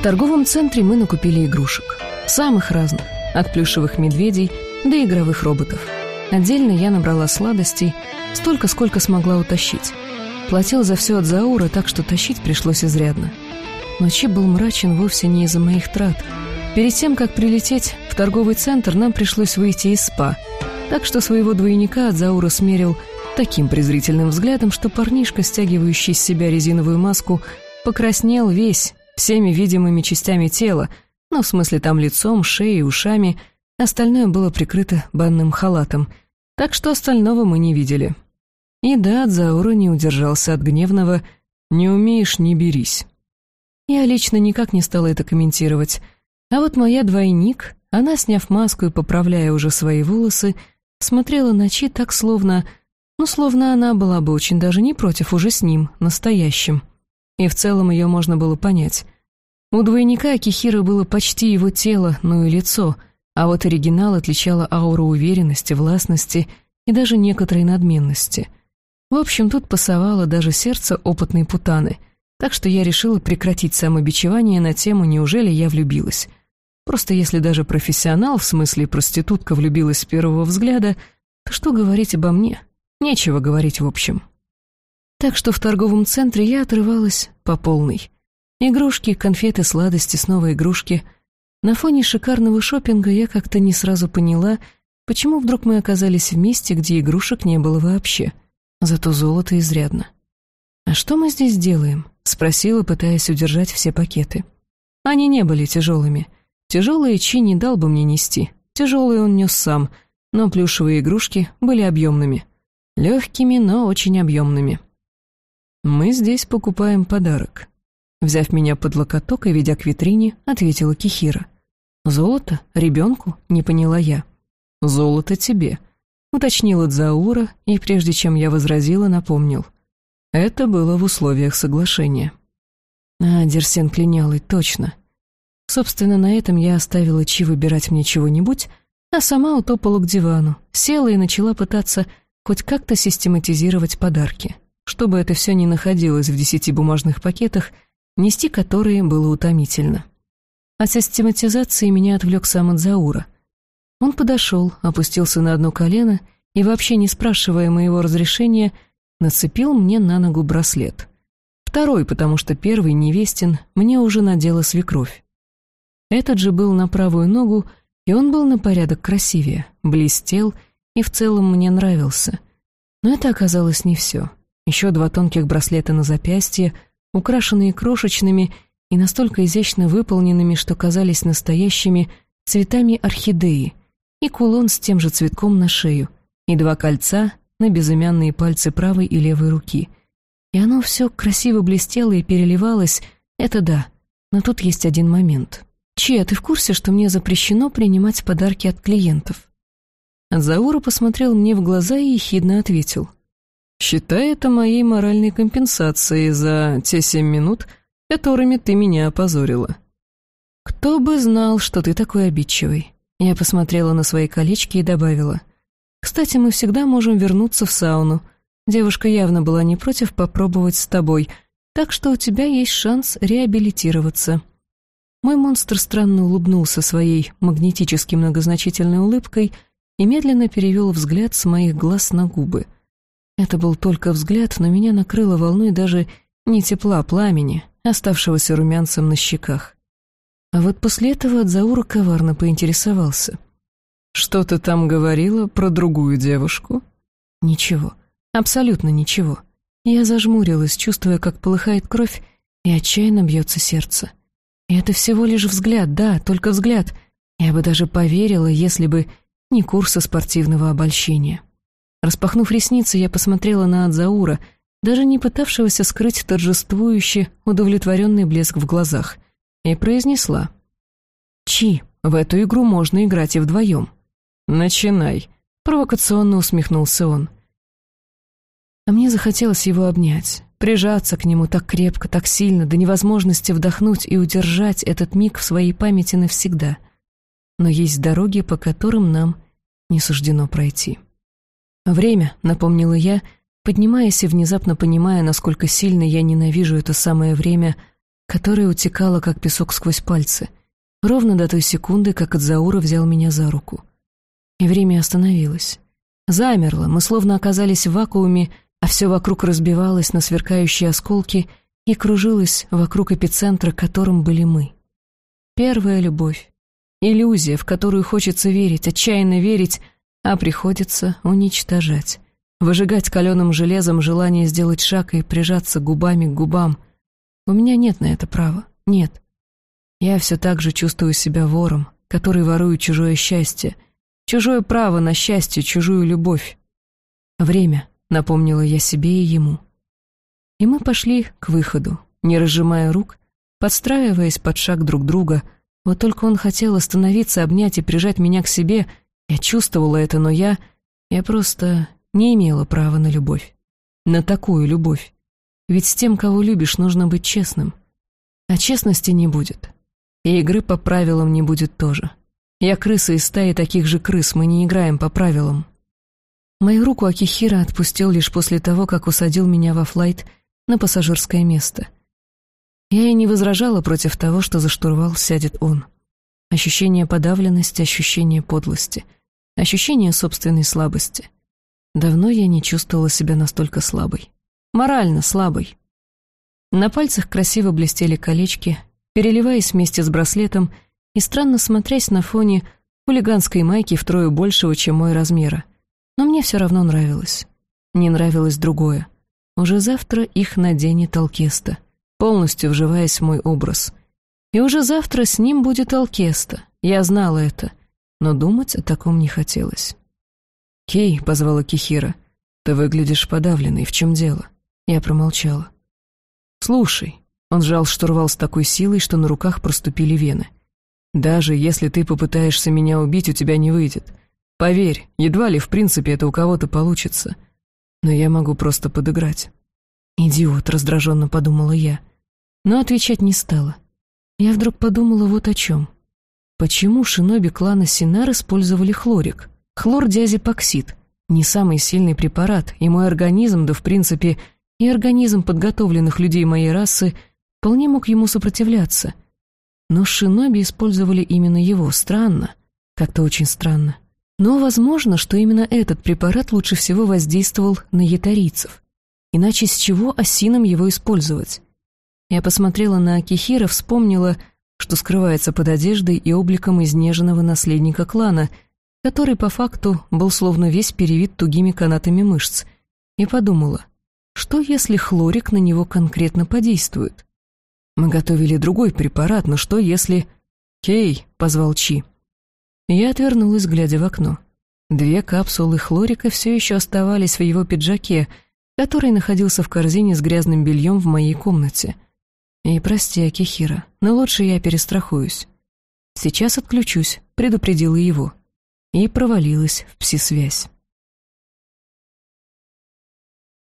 В торговом центре мы накупили игрушек. Самых разных, от плюшевых медведей до игровых роботов. Отдельно я набрала сладостей, столько, сколько смогла утащить. Платил за все от Заура, так что тащить пришлось изрядно. Но Чип был мрачен вовсе не из-за моих трат. Перед тем, как прилететь в торговый центр, нам пришлось выйти из СПА, так что своего двойника от Заура смерил таким презрительным взглядом, что парнишка, стягивающий с себя резиновую маску, покраснел весь, всеми видимыми частями тела, ну, в смысле там лицом, шеей, ушами, остальное было прикрыто банным халатом, так что остального мы не видели. И да, Дзаура не удержался от гневного «не умеешь, не берись». Я лично никак не стала это комментировать, а вот моя двойник, она, сняв маску и поправляя уже свои волосы, смотрела на Чи так, словно... Ну, словно она была бы очень даже не против уже с ним, настоящим. И в целом ее можно было понять. У двойника Акихира было почти его тело, ну и лицо, а вот оригинал отличала ауру уверенности, властности и даже некоторой надменности. В общем, тут пасовало даже сердце опытной путаны, так что я решила прекратить самобичевание на тему «Неужели я влюбилась?». Просто если даже профессионал, в смысле проститутка, влюбилась с первого взгляда, то что говорить обо мне? Нечего говорить в общем. Так что в торговом центре я отрывалась по полной. Игрушки, конфеты, сладости, снова игрушки. На фоне шикарного шопинга я как-то не сразу поняла, почему вдруг мы оказались в месте, где игрушек не было вообще. Зато золото изрядно. «А что мы здесь делаем?» — спросила, пытаясь удержать все пакеты. Они не были тяжелыми. Тяжелые Чи не дал бы мне нести. Тяжелые он нес сам, но плюшевые игрушки были объемными. Легкими, но очень объемными. «Мы здесь покупаем подарок», Взяв меня под локоток и ведя к витрине, ответила Кихира. «Золото? Ребенку?» — не поняла я. «Золото тебе», — уточнила Дзаура, и прежде чем я возразила, напомнил. Это было в условиях соглашения. А, Дерсен клинялый, точно. Собственно, на этом я оставила Чи выбирать мне чего-нибудь, а сама утопала к дивану, села и начала пытаться хоть как-то систематизировать подарки, чтобы это все не находилось в десяти бумажных пакетах — нести которые было утомительно. От систематизации меня отвлек сам Адзаура. Он подошел, опустился на одно колено и, вообще не спрашивая моего разрешения, нацепил мне на ногу браслет. Второй, потому что первый, невестин, мне уже надела свекровь. Этот же был на правую ногу, и он был на порядок красивее, блестел и в целом мне нравился. Но это оказалось не все. Еще два тонких браслета на запястье — украшенные крошечными и настолько изящно выполненными, что казались настоящими цветами орхидеи, и кулон с тем же цветком на шею, и два кольца на безымянные пальцы правой и левой руки. И оно все красиво блестело и переливалось, это да, но тут есть один момент. Чья, ты в курсе, что мне запрещено принимать подарки от клиентов? Заура посмотрел мне в глаза и ехидно ответил — Считай это моей моральной компенсацией за те семь минут, которыми ты меня опозорила. Кто бы знал, что ты такой обидчивый. Я посмотрела на свои колечки и добавила. Кстати, мы всегда можем вернуться в сауну. Девушка явно была не против попробовать с тобой, так что у тебя есть шанс реабилитироваться. Мой монстр странно улыбнулся своей магнетически многозначительной улыбкой и медленно перевел взгляд с моих глаз на губы — это был только взгляд, но меня накрыло волной даже не тепла пламени, оставшегося румянцем на щеках. А вот после этого Дзаура коварно поинтересовался. «Что ты там говорила про другую девушку?» «Ничего. Абсолютно ничего». Я зажмурилась, чувствуя, как полыхает кровь, и отчаянно бьется сердце. И это всего лишь взгляд, да, только взгляд. Я бы даже поверила, если бы не курсы спортивного обольщения. Распахнув ресницы, я посмотрела на Адзаура, даже не пытавшегося скрыть торжествующий, удовлетворенный блеск в глазах, и произнесла. «Чи, в эту игру можно играть и вдвоем». «Начинай», — провокационно усмехнулся он. А мне захотелось его обнять, прижаться к нему так крепко, так сильно, до невозможности вдохнуть и удержать этот миг в своей памяти навсегда. Но есть дороги, по которым нам не суждено пройти. «Время», — напомнила я, поднимаясь и внезапно понимая, насколько сильно я ненавижу это самое время, которая утекала, как песок сквозь пальцы, ровно до той секунды, как Адзаура взял меня за руку. И время остановилось. Замерло, мы словно оказались в вакууме, а все вокруг разбивалось на сверкающие осколки и кружилось вокруг эпицентра, которым были мы. Первая любовь. Иллюзия, в которую хочется верить, отчаянно верить, а приходится уничтожать. Выжигать каленым железом желание сделать шаг и прижаться губами к губам. У меня нет на это права. Нет. Я все так же чувствую себя вором, который ворует чужое счастье, чужое право на счастье, чужую любовь. Время, напомнила я себе и ему. И мы пошли к выходу, не разжимая рук, подстраиваясь под шаг друг друга. Вот только он хотел остановиться, обнять и прижать меня к себе. Я чувствовала это, но я... Я просто не имела права на любовь. На такую любовь. Ведь с тем, кого любишь, нужно быть честным. А честности не будет. И игры по правилам не будет тоже. Я крыса из стаи таких же крыс, мы не играем по правилам. Мою руку Акихира отпустил лишь после того, как усадил меня во флайт на пассажирское место. Я и не возражала против того, что за штурвал сядет он. Ощущение подавленности, ощущение подлости, ощущение собственной слабости — Давно я не чувствовала себя настолько слабой. Морально слабой. На пальцах красиво блестели колечки, переливаясь вместе с браслетом и странно смотрясь на фоне хулиганской майки втрое большего, чем мой размера. Но мне все равно нравилось. Не нравилось другое. Уже завтра их наденет Алкеста, полностью вживаясь в мой образ. И уже завтра с ним будет Алкеста. Я знала это, но думать о таком не хотелось. «Кей», — позвала Кихира, — «ты выглядишь подавленной, в чем дело?» Я промолчала. «Слушай», — он сжал штурвал с такой силой, что на руках проступили вены. «Даже если ты попытаешься меня убить, у тебя не выйдет. Поверь, едва ли в принципе это у кого-то получится. Но я могу просто подыграть». «Идиот», — раздраженно подумала я. Но отвечать не стала. Я вдруг подумала вот о чем. Почему шиноби клана Синар использовали хлорик? Хлордиазепоксид — не самый сильный препарат, и мой организм, да в принципе и организм подготовленных людей моей расы, вполне мог ему сопротивляться. Но шиноби использовали именно его, странно, как-то очень странно. Но возможно, что именно этот препарат лучше всего воздействовал на ятарийцев. Иначе с чего осинам его использовать? Я посмотрела на Акихира, вспомнила, что скрывается под одеждой и обликом изнеженного наследника клана — который по факту был словно весь перевит тугими канатами мышц, и подумала, что если хлорик на него конкретно подействует? Мы готовили другой препарат, но что если... «Кей!» — позвал Чи. Я отвернулась, глядя в окно. Две капсулы хлорика все еще оставались в его пиджаке, который находился в корзине с грязным бельем в моей комнате. И прости, Акихира, но лучше я перестрахуюсь. Сейчас отключусь, предупредила его и провалилась в пси-связь.